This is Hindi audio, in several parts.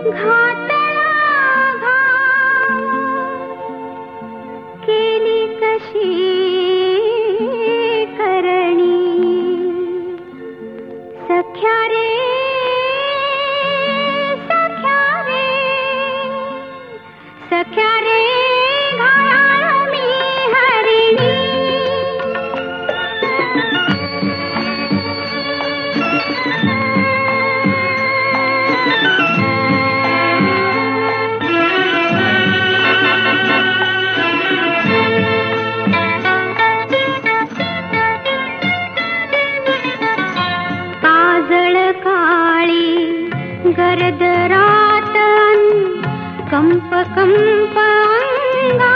पुर कंप कम्पकम्पाङ्गा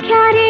प्यारे